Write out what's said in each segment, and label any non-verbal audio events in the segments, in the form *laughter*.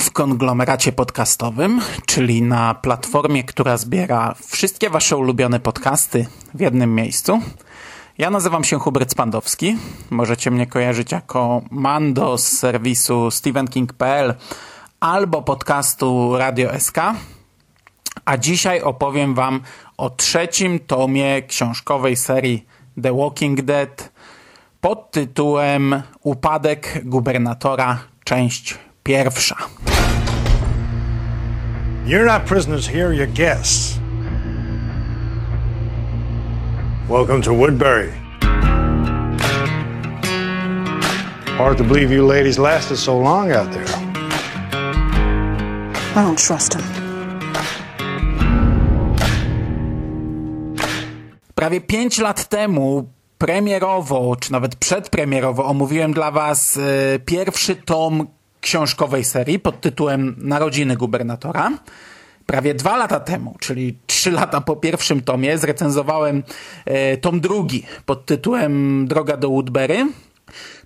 W konglomeracie podcastowym, czyli na platformie, która zbiera wszystkie wasze ulubione podcasty w jednym miejscu. Ja nazywam się Hubert Spandowski. Możecie mnie kojarzyć jako Mando z serwisu stephenking.pl albo podcastu Radio SK. A dzisiaj opowiem wam o trzecim tomie książkowej serii The Walking Dead pod tytułem Upadek gubernatora, część pierwsza. You're not prisoners here, you're guests. Welcome to Woodbury. Hard to believe you ladies lasted so long out there. I don't trust him. Prawie 5 lat temu premierowo, czy nawet przedpremierowo omówiłem dla Was e, pierwszy tom książkowej serii pod tytułem Narodziny gubernatora. Prawie dwa lata temu, czyli trzy lata po pierwszym tomie, zrecenzowałem e, tom drugi pod tytułem Droga do Woodbury.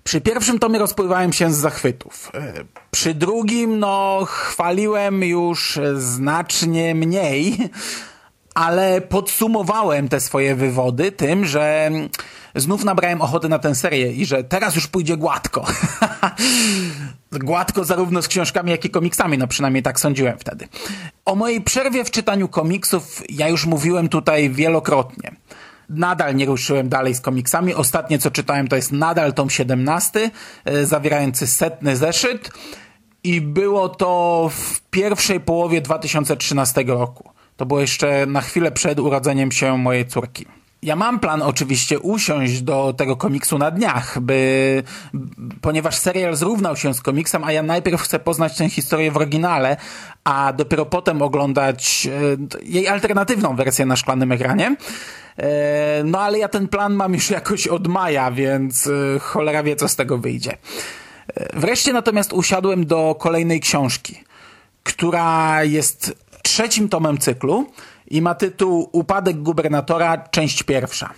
Przy pierwszym tomie rozpływałem się z zachwytów. E, Przy drugim, no, chwaliłem już znacznie mniej, ale podsumowałem te swoje wywody tym, że znów nabrałem ochoty na tę serię i że teraz już pójdzie gładko. *laughs* gładko zarówno z książkami, jak i komiksami, no przynajmniej tak sądziłem wtedy. O mojej przerwie w czytaniu komiksów ja już mówiłem tutaj wielokrotnie. Nadal nie ruszyłem dalej z komiksami. Ostatnie co czytałem to jest nadal tom 17, e, zawierający setny zeszyt i było to w pierwszej połowie 2013 roku. To było jeszcze na chwilę przed urodzeniem się mojej córki. Ja mam plan oczywiście usiąść do tego komiksu na dniach, by, ponieważ serial zrównał się z komiksem, a ja najpierw chcę poznać tę historię w oryginale, a dopiero potem oglądać e, jej alternatywną wersję na szklanym ekranie. E, No ale ja ten plan mam już jakoś od maja, więc e, cholera wie co z tego wyjdzie. Wreszcie natomiast usiadłem do kolejnej książki, która jest trzecim tomem cyklu i ma tytuł Upadek gubernatora, część pierwsza.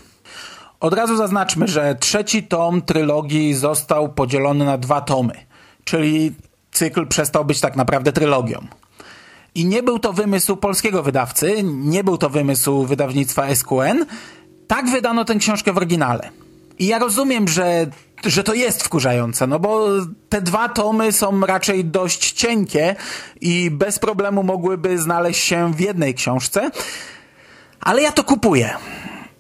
Od razu zaznaczmy, że trzeci tom trylogii został podzielony na dwa tomy, czyli cykl przestał być tak naprawdę trylogią. I nie był to wymysł polskiego wydawcy, nie był to wymysł wydawnictwa SQN. Tak wydano tę książkę w oryginale. I ja rozumiem, że, że to jest wkurzające, no bo te dwa tomy są raczej dość cienkie i bez problemu mogłyby znaleźć się w jednej książce, ale ja to kupuję.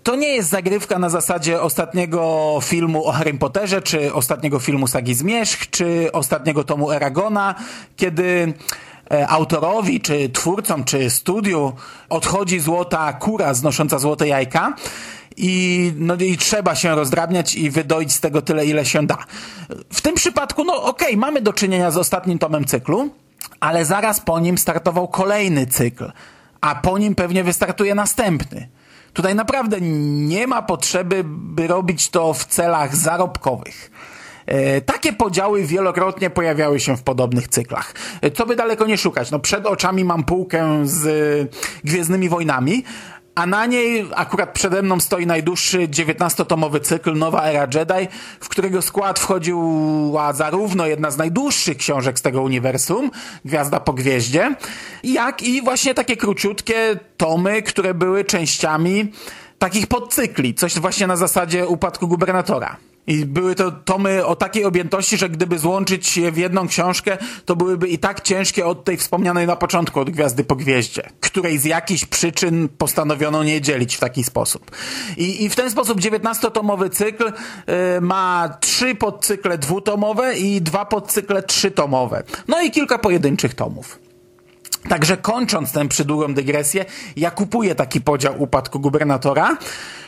To nie jest zagrywka na zasadzie ostatniego filmu o Harry Potterze, czy ostatniego filmu Sagi Zmierzch, czy ostatniego tomu Eragona, kiedy e, autorowi, czy twórcom, czy studiu odchodzi złota kura znosząca złote jajka i, no, i trzeba się rozdrabniać i wydoić z tego tyle, ile się da. W tym przypadku, no okej, mamy do czynienia z ostatnim tomem cyklu, ale zaraz po nim startował kolejny cykl, a po nim pewnie wystartuje następny. Tutaj naprawdę nie ma potrzeby, by robić to w celach zarobkowych. E, Takie podziały wielokrotnie pojawiały się w podobnych cyklach. E, Co by daleko nie szukać, no przed oczami mam półkę z e, Gwiezdnymi Wojnami, A na niej akurat przede mną stoi najdłuższy 19-tomowy cykl Nowa Era Jedi, w którego skład wchodziła zarówno jedna z najdłuższych książek z tego uniwersum, Gwiazda po Gwieździe, jak i właśnie takie króciutkie tomy, które były częściami takich podcykli, coś właśnie na zasadzie upadku gubernatora. I były to tomy o takiej objętości, że gdyby złączyć je w jedną książkę, to byłyby i tak ciężkie od tej wspomnianej na początku, od Gwiazdy po Gwieździe, której z jakichś przyczyn postanowiono nie dzielić w taki sposób. I, i w ten sposób 19-tomowy cykl y, ma trzy podcykle dwutomowe i dwa podcykle trzytomowe. No i kilka pojedynczych tomów. Także kończąc tę przydługą dygresję, ja kupuję taki podział upadku gubernatora,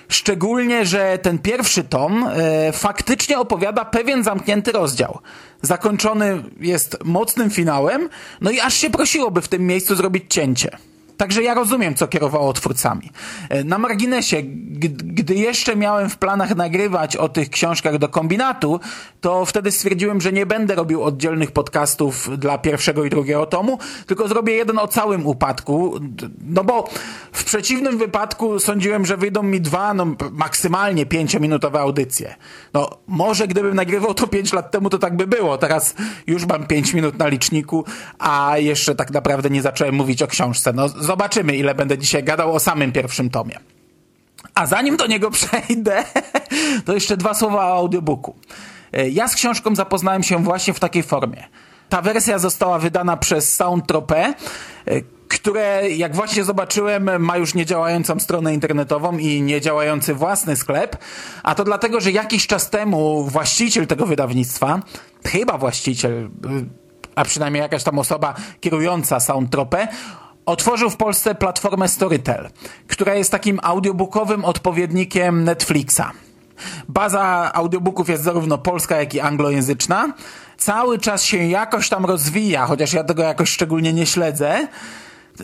Szczególnie, że ten pierwszy tom e, faktycznie opowiada pewien zamknięty rozdział. Zakończony jest mocnym finałem, no i aż się prosiłoby w tym miejscu zrobić cięcie. Także ja rozumiem, co kierowało twórcami. E, na marginesie, gdy jeszcze miałem w planach nagrywać o tych książkach do kombinatu, to wtedy stwierdziłem, że nie będę robił oddzielnych podcastów dla pierwszego i drugiego tomu, tylko zrobię jeden o całym upadku. No bo w przeciwnym wypadku sądziłem, że wyjdą mi dwa, no maksymalnie pięciominutowe audycje. No może gdybym nagrywał to pięć lat temu, to tak by było. Teraz już mam pięć minut na liczniku, a jeszcze tak naprawdę nie zacząłem mówić o książce. No zobaczymy, ile będę dzisiaj gadał o samym pierwszym tomie. A zanim do niego *laughs* przejdę, to jeszcze dwa słowa o audiobooku. Ja z książką zapoznałem się właśnie w takiej formie. Ta wersja została wydana przez Soundtropę, które, jak właśnie zobaczyłem, ma już niedziałającą stronę internetową i niedziałający własny sklep, a to dlatego, że jakiś czas temu właściciel tego wydawnictwa, chyba właściciel, a przynajmniej jakaś tam osoba kierująca Soundtropę, otworzył w Polsce platformę Storytel, która jest takim audiobookowym odpowiednikiem Netflixa. Baza audiobooków jest zarówno polska, jak i anglojęzyczna. Cały czas się jakoś tam rozwija, chociaż ja tego jakoś szczególnie nie śledzę.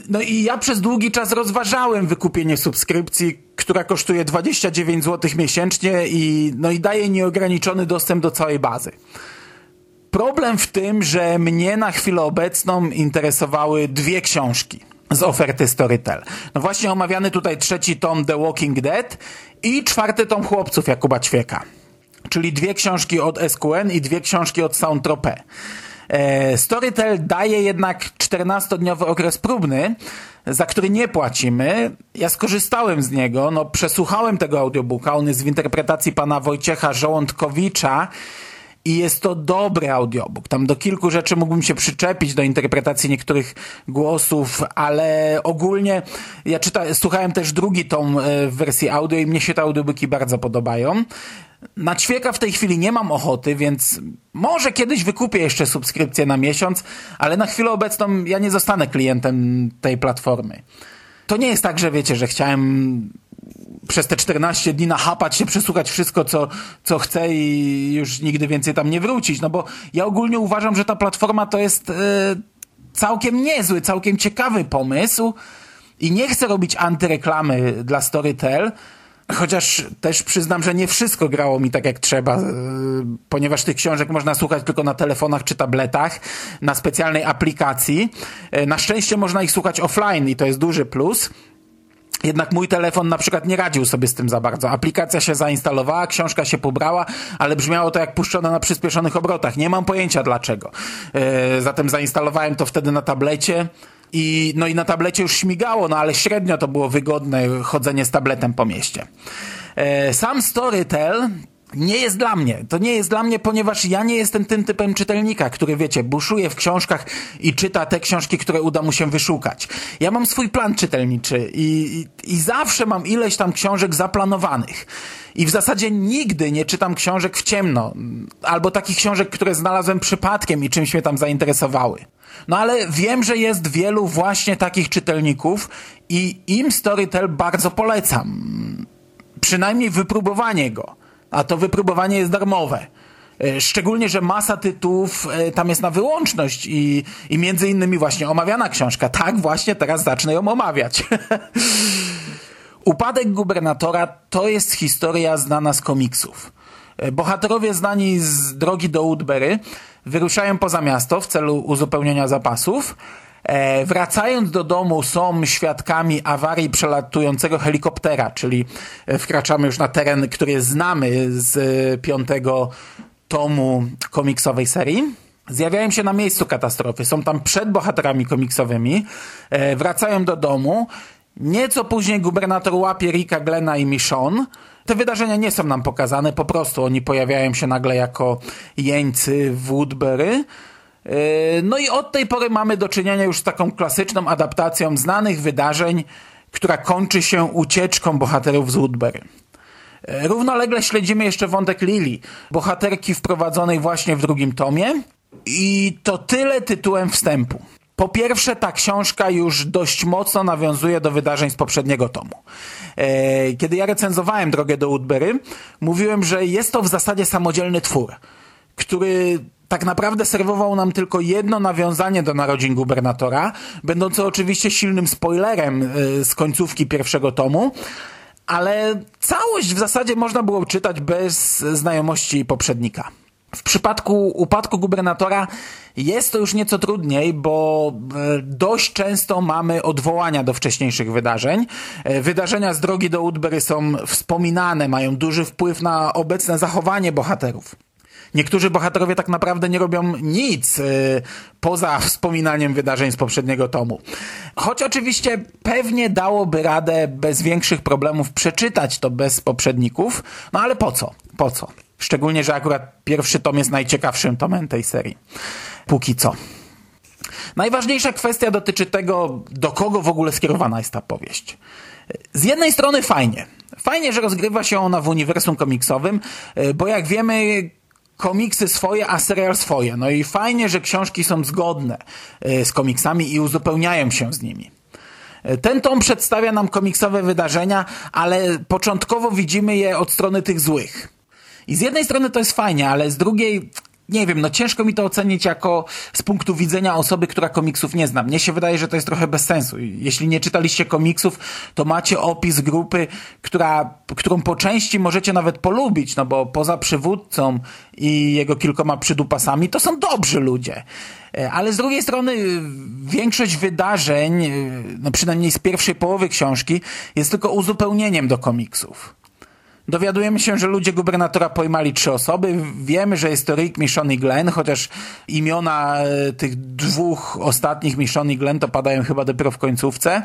No i ja przez długi czas rozważałem wykupienie subskrypcji, która kosztuje 29 zł miesięcznie i, no i daje nieograniczony dostęp do całej bazy. Problem w tym, że mnie na chwilę obecną interesowały dwie książki z oferty Storytel. No właśnie omawiany tutaj trzeci tom The Walking Dead i czwarty tom Chłopców Jakuba Ćwieka. Czyli dwie książki od SQN i dwie książki od Soundtropę. E, Storytel daje jednak 14-dniowy okres próbny, za który nie płacimy. Ja skorzystałem z niego, no przesłuchałem tego audiobooka, on jest w interpretacji pana Wojciecha Żołądkowicza i jest to dobry audiobook. Tam do kilku rzeczy mógłbym się przyczepić do interpretacji niektórych głosów, ale ogólnie ja czyta, słuchałem też drugi tom e, w wersji audio i mnie się te audiobooki bardzo podobają. Na ćwieka w tej chwili nie mam ochoty, więc może kiedyś wykupię jeszcze subskrypcję na miesiąc, ale na chwilę obecną ja nie zostanę klientem tej platformy. To nie jest tak, że wiecie, że chciałem przez te 14 dni nachapać się, przesłuchać wszystko, co, co chcę i już nigdy więcej tam nie wrócić. No bo ja ogólnie uważam, że ta platforma to jest e, całkiem niezły, całkiem ciekawy pomysł i nie chcę robić antyreklamy dla Storytel, Chociaż też przyznam, że nie wszystko grało mi tak jak trzeba, e, ponieważ tych książek można słuchać tylko na telefonach czy tabletach, na specjalnej aplikacji. E, na szczęście można ich słuchać offline i to jest duży plus. Jednak mój telefon na przykład nie radził sobie z tym za bardzo. Aplikacja się zainstalowała, książka się pobrała, ale brzmiało to jak puszczone na przyspieszonych obrotach. Nie mam pojęcia dlaczego. Yy, zatem zainstalowałem to wtedy na tablecie. I, no i na tablecie już śmigało, no ale średnio to było wygodne chodzenie z tabletem po mieście. E, sam Storytel nie jest dla mnie. To nie jest dla mnie, ponieważ ja nie jestem tym typem czytelnika, który, wiecie, buszuje w książkach i czyta te książki, które uda mu się wyszukać. Ja mam swój plan czytelniczy i, i, i zawsze mam ileś tam książek zaplanowanych. I w zasadzie nigdy nie czytam książek w ciemno, albo takich książek, które znalazłem przypadkiem i czymś mnie tam zainteresowały. No ale wiem, że jest wielu właśnie takich czytelników i im Storytel bardzo polecam. Przynajmniej wypróbowanie go a to wypróbowanie jest darmowe. E, szczególnie, że masa tytułów e, tam jest na wyłączność i, i między innymi właśnie omawiana książka. Tak, właśnie teraz zacznę ją omawiać. *laughs* Upadek gubernatora to jest historia znana z komiksów. E, bohaterowie znani z drogi do Woodbury wyruszają poza miasto w celu uzupełnienia zapasów, E, wracając do domu są świadkami awarii przelatującego helikoptera, czyli e, wkraczamy już na teren, który znamy z e, piątego tomu komiksowej serii. Zjawiają się na miejscu katastrofy, są tam przed bohaterami komiksowymi, wracają do domu. Nieco później gubernator łapie Rika, Glena i Michonne. Te wydarzenia nie są nam pokazane, po prostu oni pojawiają się nagle jako jeńcy w Woodbury. E, no i od tej pory mamy do czynienia już z taką klasyczną adaptacją znanych wydarzeń, która kończy się ucieczką bohaterów z Woodbury. E, równolegle śledzimy jeszcze wątek Lily, bohaterki wprowadzonej właśnie w drugim tomie. I to tyle tytułem wstępu. Po pierwsze, ta książka już dość mocno nawiązuje do wydarzeń z poprzedniego tomu. E, kiedy ja recenzowałem Drogę do Woodbury, mówiłem, że jest to w zasadzie samodzielny twór, który tak naprawdę serwował nam tylko jedno nawiązanie do narodzin gubernatora, będące oczywiście silnym spoilerem e, z końcówki pierwszego tomu, ale całość w zasadzie można było czytać bez znajomości poprzednika. W przypadku upadku gubernatora jest to już nieco trudniej, bo e, dość często mamy odwołania do wcześniejszych wydarzeń. E, wydarzenia z drogi do Woodbury są wspominane, mają duży wpływ na obecne zachowanie bohaterów. Niektórzy bohaterowie tak naprawdę nie robią nic yy, poza wspominaniem wydarzeń z poprzedniego tomu. Choć oczywiście pewnie dałoby radę bez większych problemów przeczytać to bez poprzedników, no ale po co? Po co? Szczególnie, że akurat pierwszy tom jest najciekawszym tomem tej serii. Póki co. Najważniejsza kwestia dotyczy tego, do kogo w ogóle skierowana jest ta powieść. Z jednej strony fajnie. Fajnie, że rozgrywa się ona w uniwersum komiksowym, bo jak wiemy, komiksy swoje, a serial swoje. No i fajnie, że książki są zgodne e, z komiksami i uzupełniają się z nimi. E, ten tom przedstawia nam komiksowe wydarzenia, ale początkowo widzimy je od strony tych złych. I z jednej strony to jest fajnie, ale z drugiej nie wiem, no ciężko mi to ocenić jako z punktu widzenia osoby, która komiksów nie zna. Mnie się wydaje, że to jest trochę bez sensu. Jeśli nie czytaliście komiksów, to macie opis grupy, która, którą po części możecie nawet polubić, no bo poza przywódcą i jego kilkoma przydupasami, to są dobrzy ludzie. E, ale z drugiej strony większość wydarzeń, e, no przynajmniej z pierwszej połowy książki, jest tylko uzupełnieniem do komiksów. Dowiadujemy się, że ludzie gubernatora pojmali trzy osoby. Wiemy, że jest to Rick, Michonne i Glenn, chociaż imiona e, tych dwóch ostatnich, Michonne i Glenn, to padają chyba dopiero w końcówce.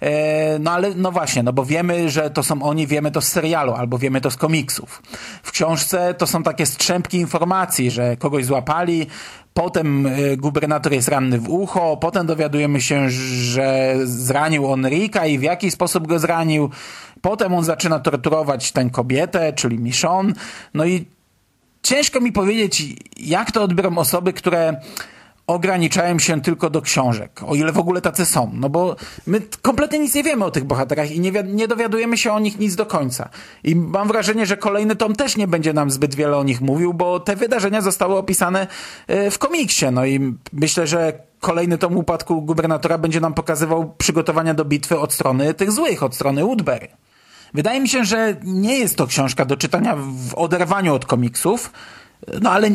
E, no ale no właśnie, no bo wiemy, że to są oni, wiemy to z serialu, albo wiemy to z komiksów. W książce to są takie strzępki informacji, że kogoś złapali, Potem e, gubernator jest ranny w ucho, potem dowiadujemy się, że zranił on Rika i w jaki sposób go zranił. Potem on zaczyna torturować tę kobietę, czyli Michonne. No i ciężko mi powiedzieć, jak to odbiorą osoby, które ograniczają się tylko do książek, o ile w ogóle tacy są. No bo my kompletnie nic nie wiemy o tych bohaterach i nie, nie dowiadujemy się o nich nic do końca. I mam wrażenie, że kolejny tom też nie będzie nam zbyt wiele o nich mówił, bo te wydarzenia zostały opisane e, w komiksie. No i myślę, że kolejny tom upadku gubernatora będzie nam pokazywał przygotowania do bitwy od strony tych złych, od strony Woodbury. Wydaje mi się, że nie jest to książka do czytania w oderwaniu od komiksów, no ale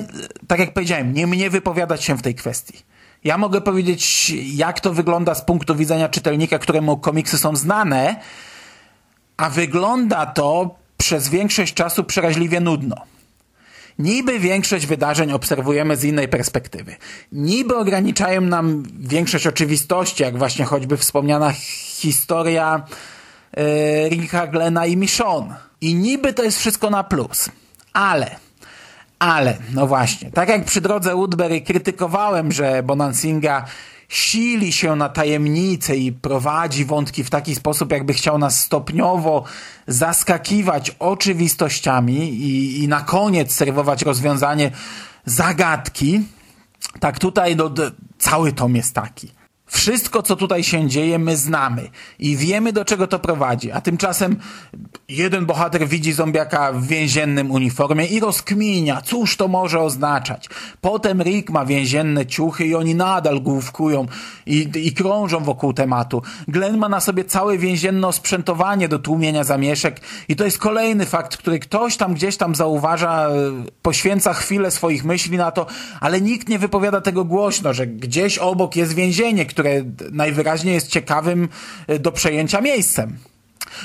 tak jak powiedziałem, nie mnie wypowiadać się w tej kwestii. Ja mogę powiedzieć, jak to wygląda z punktu widzenia czytelnika, któremu komiksy są znane, a wygląda to przez większość czasu przeraźliwie nudno. Niby większość wydarzeń obserwujemy z innej perspektywy. Niby ograniczają nam większość oczywistości, jak właśnie choćby wspomniana historia yy, Ricka Glena i Michonne. I niby to jest wszystko na plus. Ale ale, no właśnie, tak jak przy drodze Woodbury krytykowałem, że Bonansinga sili się na tajemnicę i prowadzi wątki w taki sposób, jakby chciał nas stopniowo zaskakiwać oczywistościami i, i na koniec serwować rozwiązanie zagadki, tak tutaj no, cały tom jest taki. Wszystko, co tutaj się dzieje, my znamy i wiemy, do czego to prowadzi. A tymczasem jeden bohater widzi zombiaka w więziennym uniformie i rozkminia, cóż to może oznaczać. Potem Rick ma więzienne ciuchy i oni nadal główkują i, i krążą wokół tematu. Glenn ma na sobie całe więzienne osprzętowanie do tłumienia zamieszek i to jest kolejny fakt, który ktoś tam gdzieś tam zauważa, poświęca chwilę swoich myśli na to, ale nikt nie wypowiada tego głośno, że gdzieś obok jest więzienie, które najwyraźniej jest ciekawym e, do przejęcia miejscem.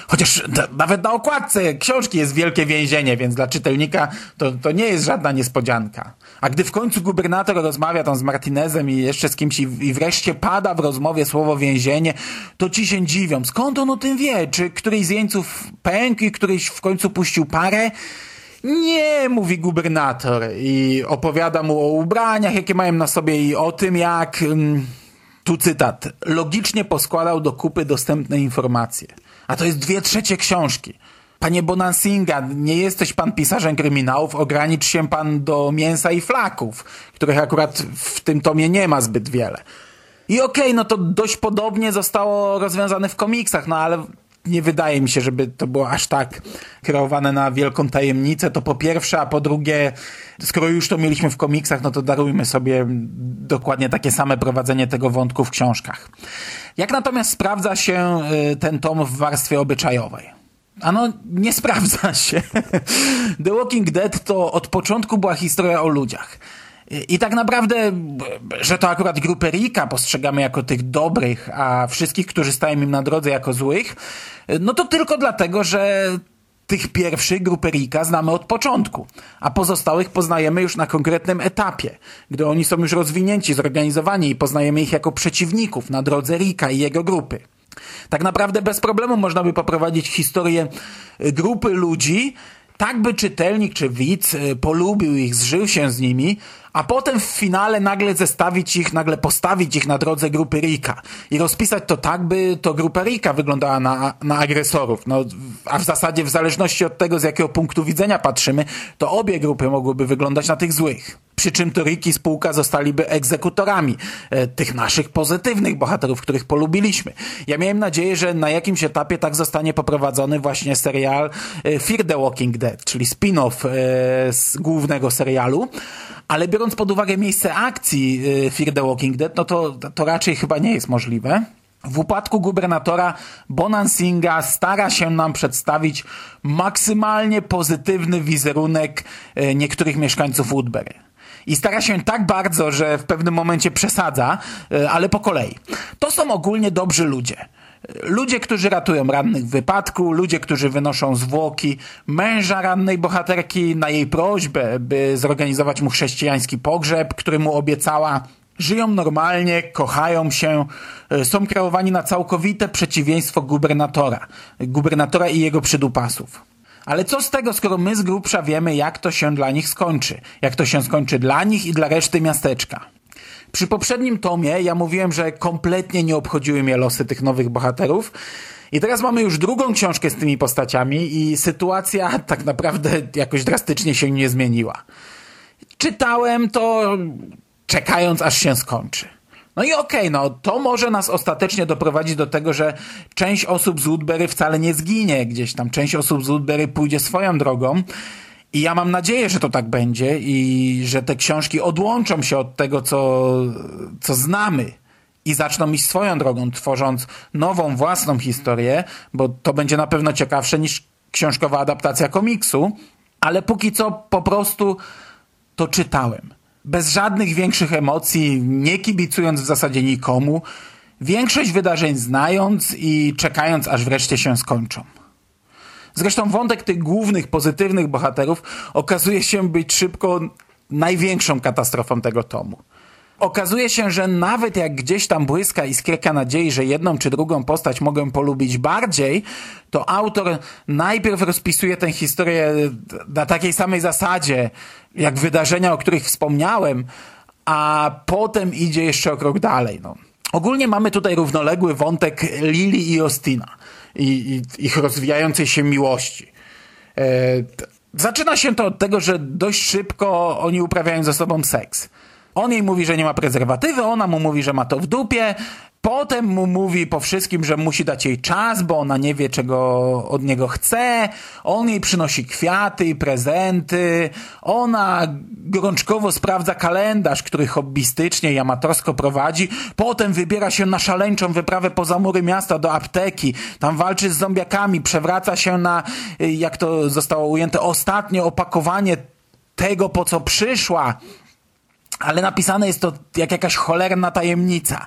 Chociaż nawet na okładce książki jest wielkie więzienie, więc dla czytelnika to, to nie jest żadna niespodzianka. A gdy w końcu gubernator rozmawia tam z Martinezem i jeszcze z kimś i, i wreszcie pada w rozmowie słowo więzienie, to ci się dziwią. Skąd on o tym wie? Czy któryś z jeńców pękł i któryś w końcu puścił parę? Nie, mówi gubernator i opowiada mu o ubraniach, jakie mają na sobie i o tym, jak... Mm, tu cytat. Logicznie poskładał do kupy dostępne informacje. A to jest dwie trzecie książki. Panie Bonansinga, nie jesteś pan pisarzem kryminałów, ogranicz się pan do mięsa i flaków, których akurat w tym tomie nie ma zbyt wiele. I okej, okay, no to dość podobnie zostało rozwiązane w komiksach, no ale nie wydaje mi się, żeby to było aż tak kreowane na wielką tajemnicę, to po pierwsze, a po drugie, skoro już to mieliśmy w komiksach, no to darujmy sobie dokładnie takie same prowadzenie tego wątku w książkach. Jak natomiast sprawdza się y, ten tom w warstwie obyczajowej? Ano, nie sprawdza się. *laughs* The Walking Dead to od początku była historia o ludziach. I tak naprawdę, że to akurat grupę Rika postrzegamy jako tych dobrych, a wszystkich, którzy stają im na drodze jako złych, no to tylko dlatego, że tych pierwszych grupy Rika znamy od początku, a pozostałych poznajemy już na konkretnym etapie, gdy oni są już rozwinięci, zorganizowani i poznajemy ich jako przeciwników na drodze Rika i jego grupy. Tak naprawdę bez problemu można by poprowadzić historię grupy ludzi, tak by czytelnik czy widz y, polubił ich, zżył się z nimi, a potem w finale nagle zestawić ich, nagle postawić ich na drodze grupy Rika i rozpisać to tak, by to grupa Rika wyglądała na, na agresorów. No, a w zasadzie w zależności od tego, z jakiego punktu widzenia patrzymy, to obie grupy mogłyby wyglądać na tych złych. Przy czym to Rick i spółka zostaliby egzekutorami e, tych naszych pozytywnych bohaterów, których polubiliśmy. Ja miałem nadzieję, że na jakimś etapie tak zostanie poprowadzony właśnie serial e, Fear the Walking Dead, czyli spin-off e, z głównego serialu, ale biorąc pod uwagę miejsce akcji Fear the Walking Dead, no to, to raczej chyba nie jest możliwe. W upadku gubernatora Bonansinga stara się nam przedstawić maksymalnie pozytywny wizerunek y, niektórych mieszkańców Woodbury. I stara się tak bardzo, że w pewnym momencie przesadza, y, ale po kolei. To są ogólnie dobrzy ludzie. Ludzie, którzy ratują rannych w wypadku, ludzie, którzy wynoszą zwłoki męża rannej bohaterki na jej prośbę, by zorganizować mu chrześcijański pogrzeb, który mu obiecała. Żyją normalnie, kochają się, e, są kreowani na całkowite przeciwieństwo gubernatora, gubernatora i jego przydupasów. Ale co z tego, skoro my z grubsza wiemy, jak to się dla nich skończy? Jak to się skończy dla nich i dla reszty miasteczka? Przy poprzednim tomie ja mówiłem, że kompletnie nie obchodziły mnie losy tych nowych bohaterów. I teraz mamy już drugą książkę z tymi postaciami i sytuacja *laughs* tak naprawdę jakoś drastycznie się nie zmieniła. Czytałem to czekając aż się skończy. No i okej, okay, no to może nas ostatecznie doprowadzić do tego, że część osób z Woodbury wcale nie zginie gdzieś tam. Część osób z Woodbury pójdzie swoją drogą i ja mam nadzieję, że to tak będzie i że te książki odłączą się od tego, co, co znamy i zaczną iść swoją drogą, tworząc nową, własną historię, bo to będzie na pewno ciekawsze niż książkowa adaptacja komiksu, ale póki co po prostu to czytałem. Bez żadnych większych emocji, nie kibicując w zasadzie nikomu, większość wydarzeń znając i czekając, aż wreszcie się skończą. Zresztą wątek tych głównych, pozytywnych bohaterów okazuje się być szybko największą katastrofą tego tomu. Okazuje się, że nawet jak gdzieś tam błyska iskierka nadziei, że jedną czy drugą postać mogę polubić bardziej, to autor najpierw rozpisuje tę historię na takiej samej zasadzie, jak wydarzenia, o których wspomniałem, a potem idzie jeszcze o krok dalej. No. Ogólnie mamy tutaj równoległy wątek Lili i Ostina i, i ich rozwijającej się miłości. E, zaczyna się to od tego, że dość szybko oni uprawiają ze sobą seks. On jej mówi, że nie ma prezerwatywy, ona mu mówi, że ma to w dupie, Potem mu mówi po wszystkim, że musi dać jej czas, bo ona nie wie, czego od niego chce. On jej przynosi kwiaty i prezenty. Ona gorączkowo sprawdza kalendarz, który hobbystycznie i amatorsko prowadzi. Potem wybiera się na szaleńczą wyprawę poza mury miasta do apteki. Tam walczy z zombiakami, przewraca się na, jak to zostało ujęte, ostatnie opakowanie tego, po co przyszła. Ale napisane jest to jak jakaś cholerna tajemnica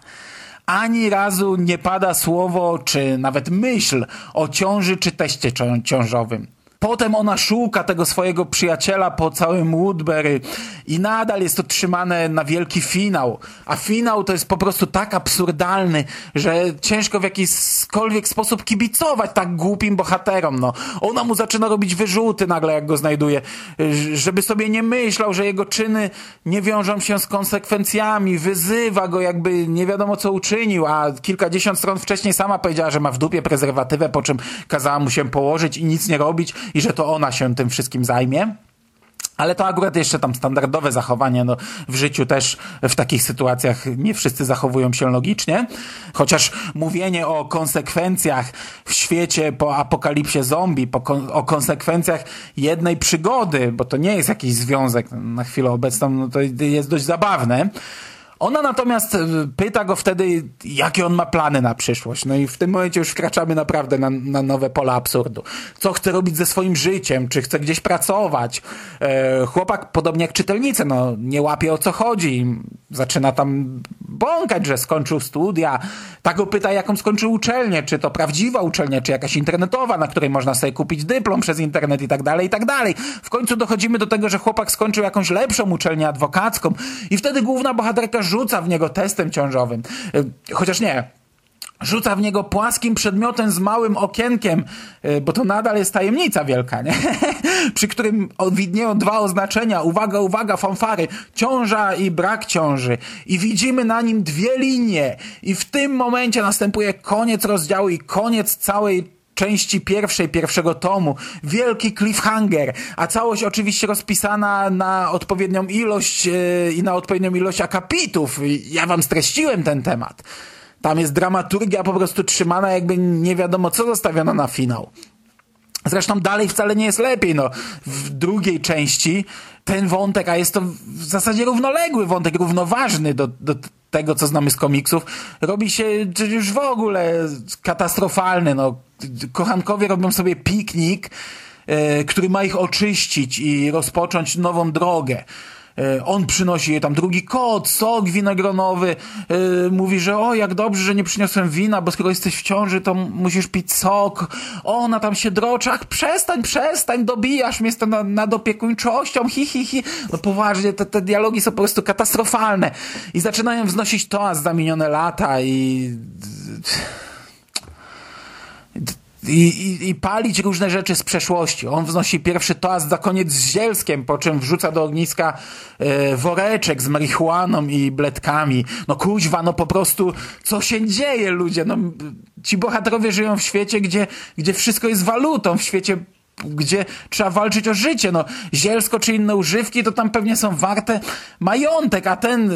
ani razu nie pada słowo, czy nawet myśl o ciąży czy teście cią- ciążowym. Potem ona szuka tego swojego przyjaciela po całym Woodbury i nadal jest to trzymane na wielki finał. A finał to jest po prostu tak absurdalny, że ciężko w jakikolwiek sposób kibicować tak głupim bohaterom. No. Ona mu zaczyna robić wyrzuty nagle, jak go znajduje, żeby sobie nie myślał, że jego czyny nie wiążą się z konsekwencjami. Wyzywa go, jakby nie wiadomo co uczynił, a kilkadziesiąt stron wcześniej sama powiedziała, że ma w dupie prezerwatywę, po czym kazała mu się położyć i nic nie robić i że to ona się tym wszystkim zajmie. Ale to akurat jeszcze tam standardowe zachowanie, no w życiu też w takich sytuacjach nie wszyscy zachowują się logicznie, chociaż mówienie o konsekwencjach w świecie po apokalipsie zombie, po kon o konsekwencjach jednej przygody, bo to nie jest jakiś związek na chwilę obecną, no to jest dość zabawne. Ona natomiast pyta go wtedy, jakie on ma plany na przyszłość. No i w tym momencie już wkraczamy naprawdę na, na nowe pola absurdu. Co chce robić ze swoim życiem? Czy chce gdzieś pracować? E, chłopak, podobnie jak czytelnice, no nie łapie o co chodzi. Zaczyna tam bąkać, że skończył studia. Tak go pyta, jaką skończył uczelnię. Czy to prawdziwa uczelnia, czy jakaś internetowa, na której można sobie kupić dyplom przez internet i tak dalej, i tak dalej. W końcu dochodzimy do tego, że chłopak skończył jakąś lepszą uczelnię adwokacką i wtedy główna bohaterka rzuca w niego testem ciążowym. Chociaż nie, rzuca w niego płaskim przedmiotem z małym okienkiem, bo to nadal jest tajemnica wielka, nie? *laughs* przy którym widnieją dwa oznaczenia, uwaga, uwaga, fanfary, ciąża i brak ciąży. I widzimy na nim dwie linie. I w tym momencie następuje koniec rozdziału i koniec całej części pierwszej, pierwszego tomu. Wielki cliffhanger, a całość oczywiście rozpisana na odpowiednią ilość yy, i na odpowiednią ilość akapitów. Ja wam streściłem ten temat. Tam jest dramaturgia po prostu trzymana jakby nie wiadomo co zostawiono na finał. Zresztą dalej wcale nie jest lepiej, no. W drugiej części ten wątek, a jest to w zasadzie równoległy wątek, równoważny do, do tego, co znamy z komiksów, robi się już w ogóle katastrofalny, no. Kochankowie robią sobie piknik, e, który ma ich oczyścić i rozpocząć nową drogę. On przynosi tam drugi kot, sok winogronowy, yy, mówi, że o, jak dobrze, że nie przyniosłem wina, bo skoro jesteś w ciąży, to musisz pić sok. Ona tam się droczy, ach, przestań, przestań, dobijasz mnie z nad, nad opiekuńczością, hi, hi, hi. No poważnie, te, te dialogi są po prostu katastrofalne. I zaczynają wznosić toast za minione lata i i, i, palić różne rzeczy z przeszłości. On wznosi pierwszy toast za koniec z zielskiem, po czym wrzuca do ogniska e, woreczek z marihuaną i bledkami. No kuźwa, no po prostu co się dzieje, ludzie? No, ci bohaterowie żyją w świecie, gdzie, gdzie wszystko jest walutą, w świecie gdzie trzeba walczyć o życie. No, zielsko czy inne używki to tam pewnie są warte majątek, a ten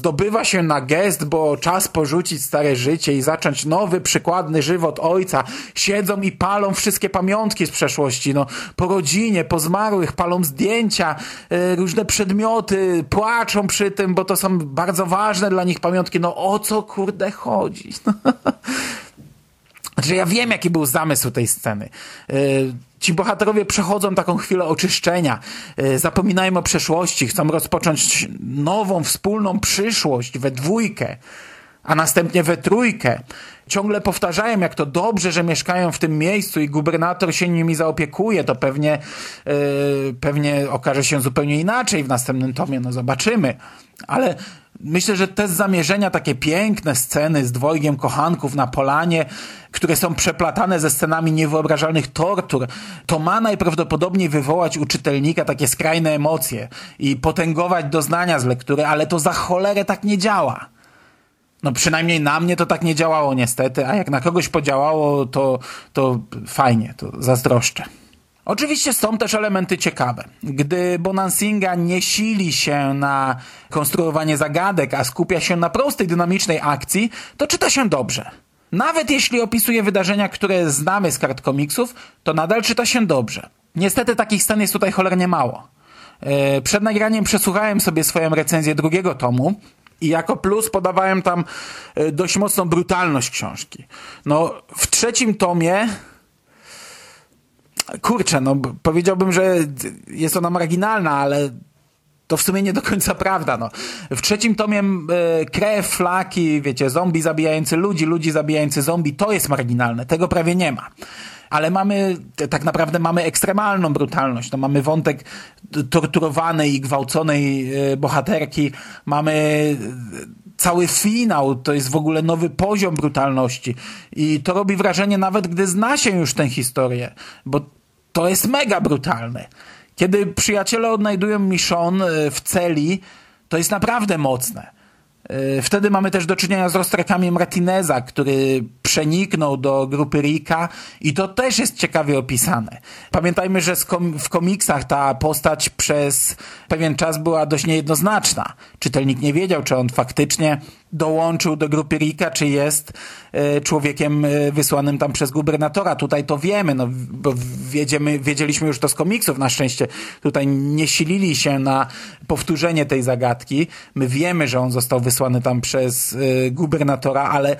zdobywa się na gest, bo czas porzucić stare życie i zacząć nowy, przykładny żywot ojca. Siedzą i palą wszystkie pamiątki z przeszłości. No, po rodzinie, po zmarłych, palą zdjęcia, yy, różne przedmioty, płaczą przy tym, bo to są bardzo ważne dla nich pamiątki. No, o co kurde chodzi? *laughs* Znaczy ja wiem, jaki był zamysł tej sceny. Ci bohaterowie przechodzą taką chwilę oczyszczenia, zapominają o przeszłości, chcą rozpocząć nową, wspólną przyszłość we dwójkę, a następnie we trójkę. Ciągle powtarzają, jak to dobrze, że mieszkają w tym miejscu i gubernator się nimi zaopiekuje. To pewnie, pewnie okaże się zupełnie inaczej w następnym tomie, no zobaczymy. Ale Myślę, że te zamierzenia, takie piękne sceny z dwojgiem kochanków na polanie, które są przeplatane ze scenami niewyobrażalnych tortur, to ma najprawdopodobniej wywołać u czytelnika takie skrajne emocje i potęgować doznania z lektury, ale to za cholerę tak nie działa. No przynajmniej na mnie to tak nie działało niestety, a jak na kogoś podziałało, to, to fajnie, to zazdroszczę. Oczywiście są też elementy ciekawe. Gdy Bonansinga nie sili się na konstruowanie zagadek, a skupia się na prostej, dynamicznej akcji, to czyta się dobrze. Nawet jeśli opisuje wydarzenia, które znamy z kart komiksów, to nadal czyta się dobrze. Niestety takich scen jest tutaj cholernie mało. Przed nagraniem przesłuchałem sobie swoją recenzję drugiego tomu i jako plus podawałem tam dość mocną brutalność książki. No, w trzecim tomie kurczę, no powiedziałbym, że jest ona marginalna, ale to w sumie nie do końca prawda. No. W trzecim tomie e, krew, flaki, wiecie, zombie zabijający ludzi, ludzi zabijający zombie, to jest marginalne. Tego prawie nie ma ale mamy, tak naprawdę mamy ekstremalną brutalność. No, mamy wątek torturowanej i gwałconej e, bohaterki, mamy e, cały finał, to jest w ogóle nowy poziom brutalności i to robi wrażenie nawet, gdy zna się już tę historię, bo to jest mega brutalne. Kiedy przyjaciele odnajdują Michonne w celi, to jest naprawdę mocne. E, wtedy mamy też do czynienia z roztrakami Martineza, który przeniknął do grupy Rika i to też jest ciekawie opisane. Pamiętajmy, że w komiksach ta postać przez pewien czas była dość niejednoznaczna. Czytelnik nie wiedział, czy on faktycznie dołączył do grupy Rika, czy jest e, człowiekiem e, wysłanym tam przez gubernatora. Tutaj to wiemy, no, bo wiedziemy, wiedzieliśmy już to z komiksów na szczęście. Tutaj nie silili się na powtórzenie tej zagadki. My wiemy, że on został wysłany tam przez e, gubernatora, ale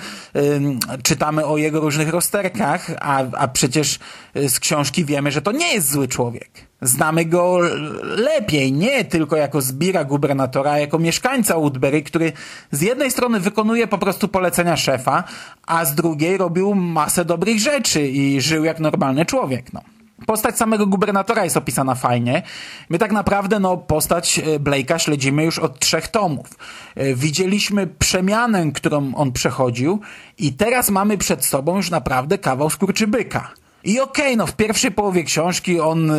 czytamy o jego różnych rozterkach, a, a przecież z książki wiemy, że to nie jest zły człowiek. Znamy go lepiej, nie tylko jako zbira gubernatora, jako mieszkańca Woodbury, który z jednej strony wykonuje po prostu polecenia szefa, a z drugiej robił masę dobrych rzeczy i żył jak normalny człowiek. No. Postać samego gubernatora jest opisana fajnie. My tak naprawdę no, postać e, Blake'a śledzimy już od trzech tomów. E, widzieliśmy przemianę, którą on przechodził i teraz mamy przed sobą już naprawdę kawał skurczybyka. I okej, okay, no w pierwszej połowie książki on e,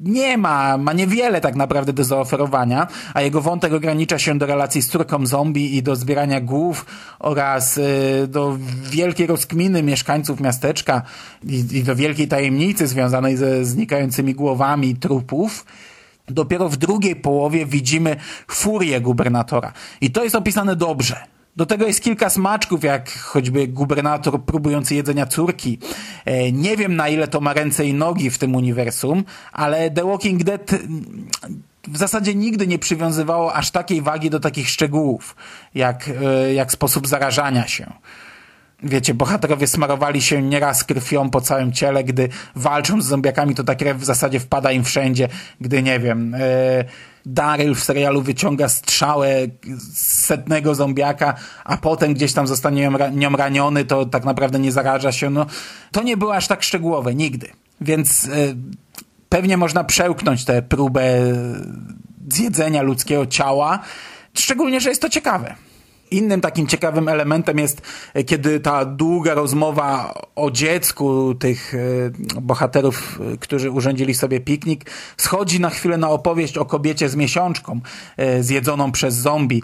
nie ma, ma niewiele tak naprawdę do zaoferowania, a jego wątek ogranicza się do relacji z córką zombie i do zbierania głów oraz y, do wielkiej rozkminy mieszkańców miasteczka i, i do wielkiej tajemnicy związanej ze znikającymi głowami trupów. Dopiero w drugiej połowie widzimy furię gubernatora. I to jest opisane dobrze. Do tego jest kilka smaczków, jak choćby gubernator próbujący jedzenia córki. E, nie wiem na ile to ma ręce i nogi w tym uniwersum, ale The Walking Dead w zasadzie nigdy nie przywiązywało aż takiej wagi do takich szczegółów, jak, e, jak sposób zarażania się. Wiecie, bohaterowie smarowali się nieraz krwią po całym ciele, gdy walczą z zombiakami, to ta krew w zasadzie wpada im wszędzie, gdy nie wiem... Yy, Daryl w serialu wyciąga strzałę z setnego zombiaka, a potem gdzieś tam zostanie nią raniony, to tak naprawdę nie zaraża się. No, to nie było aż tak szczegółowe, nigdy. Więc y, pewnie można przełknąć tę próbę zjedzenia ludzkiego ciała, szczególnie, że jest to ciekawe. Innym takim ciekawym elementem jest, e, kiedy ta długa rozmowa o dziecku tych e, bohaterów, e, którzy urządzili sobie piknik, schodzi na chwilę na opowieść o kobiecie z miesiączką zjedzoną przez zombie.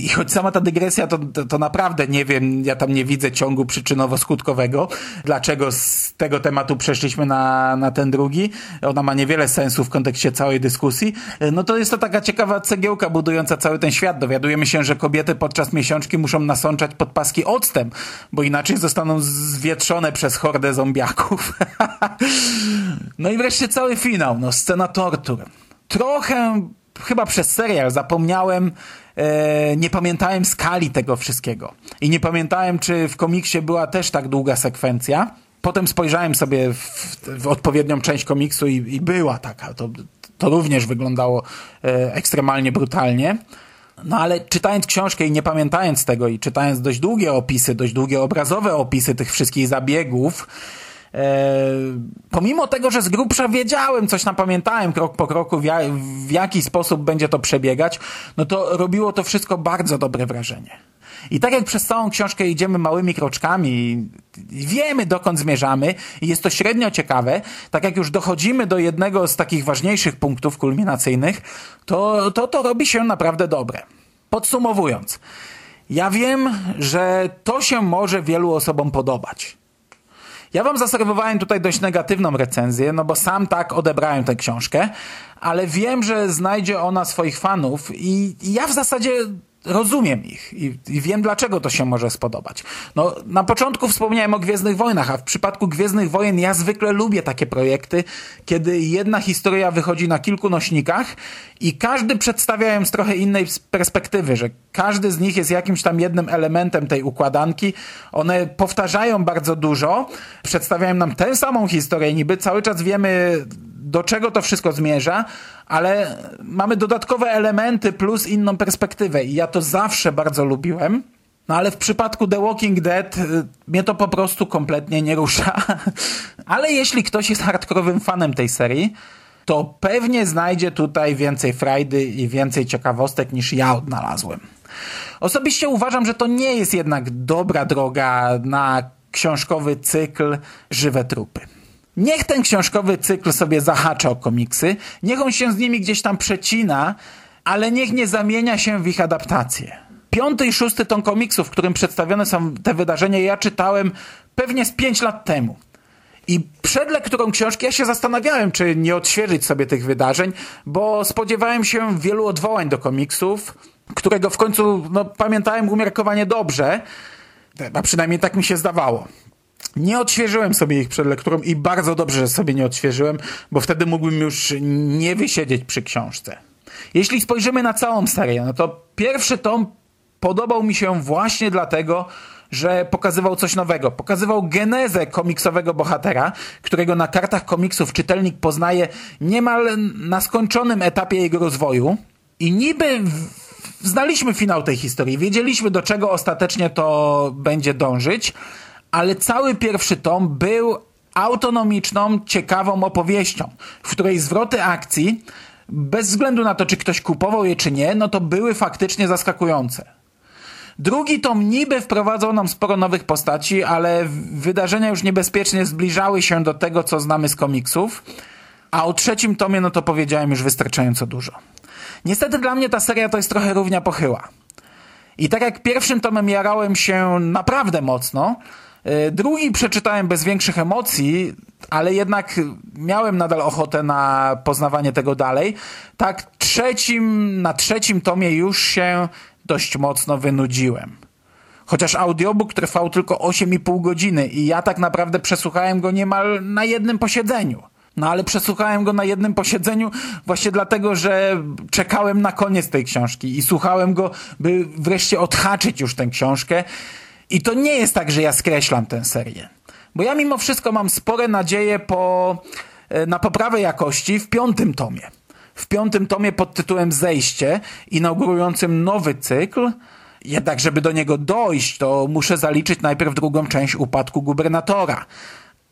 I choć sama ta dygresja, to, to, to naprawdę nie wiem, ja tam nie widzę ciągu przyczynowo-skutkowego, dlaczego z tego tematu przeszliśmy na, na ten drugi. Ona ma niewiele sensu w kontekście całej dyskusji. No to jest to taka ciekawa cegiełka budująca cały ten świat. Dowiadujemy się, że kobiety podczas miesiączki muszą nasączać pod paski octem, bo inaczej zostaną zwietrzone przez hordę zombiaków. *laughs* no i wreszcie cały finał, no scena tortur. Trochę chyba przez serial zapomniałem, e, nie pamiętałem skali tego wszystkiego. I nie pamiętałem, czy w komiksie była też tak długa sekwencja. Potem spojrzałem sobie w, w odpowiednią część komiksu i, i była taka. To, to również wyglądało e, ekstremalnie brutalnie. No ale czytając książkę i nie pamiętając tego i czytając dość długie opisy, dość długie obrazowe opisy tych wszystkich zabiegów, e, pomimo tego, że z grubsza wiedziałem, coś tam pamiętałem krok po kroku, w, w jaki sposób będzie to przebiegać, no to robiło to wszystko bardzo dobre wrażenie. I tak jak przez całą książkę idziemy małymi kroczkami, wiemy dokąd zmierzamy i jest to średnio ciekawe, tak jak już dochodzimy do jednego z takich ważniejszych punktów kulminacyjnych, to to, to robi się naprawdę dobre. Podsumowując, ja wiem, że to się może wielu osobom podobać. Ja wam zaserwowałem tutaj dość negatywną recenzję, no bo sam tak odebrałem tę książkę, ale wiem, że znajdzie ona swoich fanów i ja w zasadzie rozumiem ich i, i, wiem, dlaczego to się może spodobać. No, na początku wspomniałem o Gwiezdnych Wojnach, a w przypadku Gwiezdnych Wojen ja zwykle lubię takie projekty, kiedy jedna historia wychodzi na kilku nośnikach i każdy przedstawia ją z trochę innej perspektywy, że każdy z nich jest jakimś tam jednym elementem tej układanki. One powtarzają bardzo dużo, przedstawiają nam tę samą historię, niby cały czas wiemy do czego to wszystko zmierza, ale mamy dodatkowe elementy plus inną perspektywę i ja to zawsze bardzo lubiłem. No ale w przypadku The Walking Dead y, mnie to po prostu kompletnie nie rusza. *laughs* ale jeśli ktoś jest hardkorowym fanem tej serii, to pewnie znajdzie tutaj więcej frajdy i więcej ciekawostek niż ja odnalazłem. Osobiście uważam, że to nie jest jednak dobra droga na książkowy cykl Żywe Trupy. Niech ten książkowy cykl sobie zahacza o komiksy, niech on się z nimi gdzieś tam przecina, ale niech nie zamienia się w ich adaptację. Piąty i szósty ton komiksów, w którym przedstawione są te wydarzenia, ja czytałem pewnie z pięć lat temu. I przed lekturą książki ja się zastanawiałem, czy nie odświeżyć sobie tych wydarzeń, bo spodziewałem się wielu odwołań do komiksów, którego w końcu no, pamiętałem umiarkowanie dobrze, a przynajmniej tak mi się zdawało. Nie odświeżyłem sobie ich przed lekturą i bardzo dobrze, że sobie nie odświeżyłem, bo wtedy mógłbym już nie wysiedzieć przy książce. Jeśli spojrzymy na całą serię, no to pierwszy tom podobał mi się właśnie dlatego, że pokazywał coś nowego. Pokazywał genezę komiksowego bohatera, którego na kartach komiksów czytelnik poznaje niemal na skończonym etapie jego rozwoju. I niby znaliśmy finał tej historii, wiedzieliśmy do czego ostatecznie to będzie dążyć, ale cały pierwszy tom był autonomiczną, ciekawą opowieścią, w której zwroty akcji, bez względu na to, czy ktoś kupował je, czy nie, no to były faktycznie zaskakujące. Drugi tom niby wprowadzał nam sporo nowych postaci, ale wydarzenia już niebezpiecznie zbliżały się do tego, co znamy z komiksów, a o trzecim tomie, no to powiedziałem już wystarczająco dużo. Niestety dla mnie ta seria to jest trochę równia pochyła. I tak jak pierwszym tomem jarałem się naprawdę mocno, drugi przeczytałem bez większych emocji, ale jednak miałem nadal ochotę na poznawanie tego dalej. Tak trzecim, na trzecim tomie już się dość mocno wynudziłem. Chociaż audiobook trwał tylko 8,5 godziny i ja tak naprawdę przesłuchałem go niemal na jednym posiedzeniu. No ale przesłuchałem go na jednym posiedzeniu właśnie dlatego, że czekałem na koniec tej książki i słuchałem go, by wreszcie odhaczyć już tę książkę. I to nie jest tak, że ja skreślam tę serię. Bo ja mimo wszystko mam spore nadzieje po, e, na poprawę jakości w piątym tomie. W piątym tomie pod tytułem Zejście, inaugurującym nowy cykl, jednak żeby do niego dojść, to muszę zaliczyć najpierw drugą część upadku gubernatora.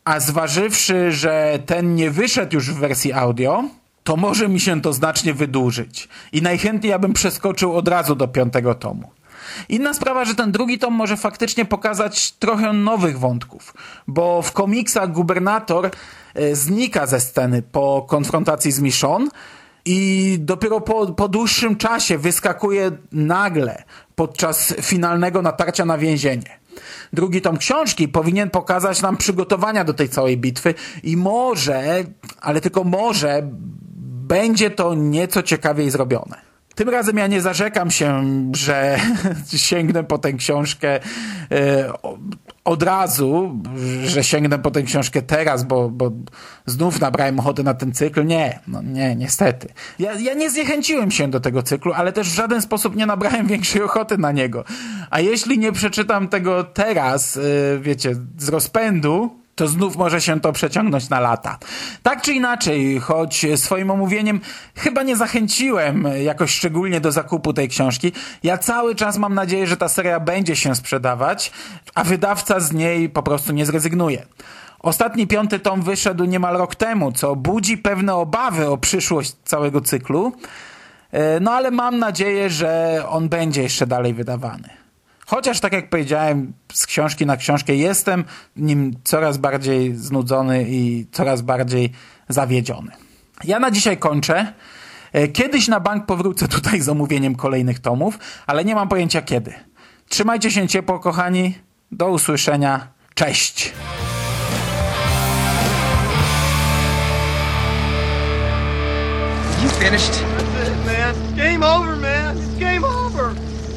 A zważywszy, że ten nie wyszedł już w wersji audio, to może mi się to znacznie wydłużyć. I najchętniej ja bym przeskoczył od razu do piątego tomu. Inna sprawa, że ten drugi tom może faktycznie pokazać trochę nowych wątków, bo w komiksach gubernator e, znika ze sceny po konfrontacji z Michonne i dopiero po, po dłuższym czasie wyskakuje nagle podczas finalnego natarcia na więzienie. Drugi tom książki powinien pokazać nam przygotowania do tej całej bitwy i może, ale tylko może, będzie to nieco ciekawiej zrobione. Tym razem ja nie zarzekam się, że *laughs* sięgnę po tę książkę e, od razu, że sięgnę po tę książkę teraz, bo, bo znów nabrałem ochoty na ten cykl. Nie, no nie, niestety. Ja, ja nie zniechęciłem się do tego cyklu, ale też w żaden sposób nie nabrałem *laughs* większej ochoty na niego. A jeśli nie przeczytam tego teraz, e, wiecie, z rozpędu, to znów może się to przeciągnąć na lata. Tak czy inaczej, choć swoim omówieniem chyba nie zachęciłem jakoś szczególnie do zakupu tej książki, ja cały czas mam nadzieję, że ta seria będzie się sprzedawać, a wydawca z niej po prostu nie zrezygnuje. Ostatni piąty tom wyszedł niemal rok temu, co budzi pewne obawy o przyszłość całego cyklu, e, no ale mam nadzieję, że on będzie jeszcze dalej wydawany. Chociaż, tak jak powiedziałem, z książki na książkę jestem nim coraz bardziej znudzony i coraz bardziej zawiedziony. Ja na dzisiaj kończę. E, kiedyś na bank powrócę *laughs* tutaj z omówieniem kolejnych tomów, ale nie mam pojęcia kiedy. Trzymajcie się ciepło, kochani. Do usłyszenia. Cześć! You finished? That's it, man. Game over, man. It's game over.